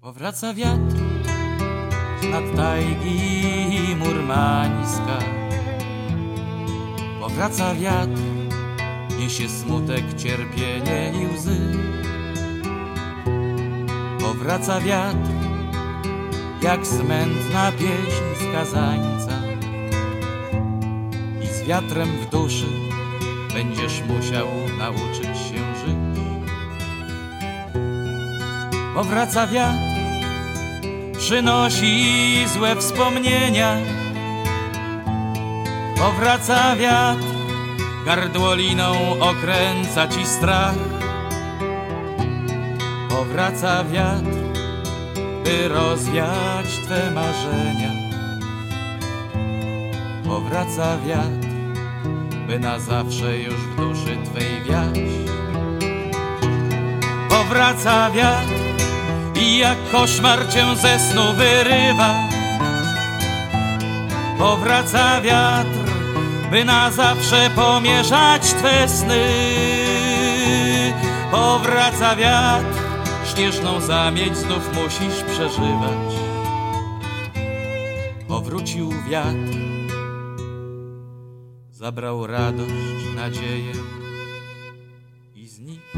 Powraca wiatr nad tajgi murmańska. Powraca wiatr, niesie smutek, cierpienie i łzy. Powraca wiatr, jak smętna pieśń skazańca. I z wiatrem w duszy będziesz musiał nauczyć się żyć. Powraca wiatr, przynosi złe wspomnienia. Powraca wiatr, gardłoliną okręca ci strach. Powraca wiatr, by rozwiać twe marzenia. Powraca wiatr, by na zawsze już w duszy twej wiać. Powraca wiatr i jak koszmar cię ze snu wyrywa. Powraca wiatr, by na zawsze pomierzać twe sny. Powraca wiatr, śnieżną zamieć znów musisz przeżywać. Powrócił wiatr, zabrał radość, nadzieję i znikł.